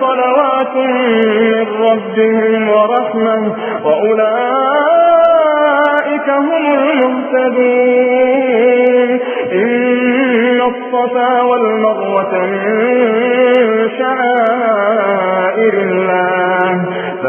صلوات من ربهم ورحمة وأولئك هم المهتدون. إن الصفا والمروة من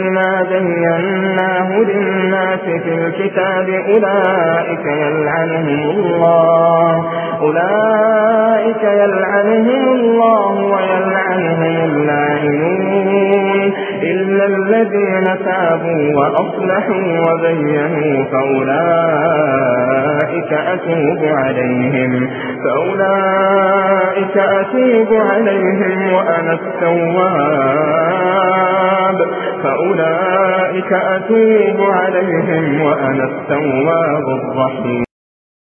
بعد ما بيناه للناس في الكتاب أولئك يلعنهم الله أولئك يلعنهم الله ويلعنهم اللاعنون إلا الذين تابوا وأصلحوا وبينوا فأولئك أتوب عليهم فأولئك أتوب عليهم وأنا التواب فأولئك أتوب عليهم وأنا التواب الرحيم.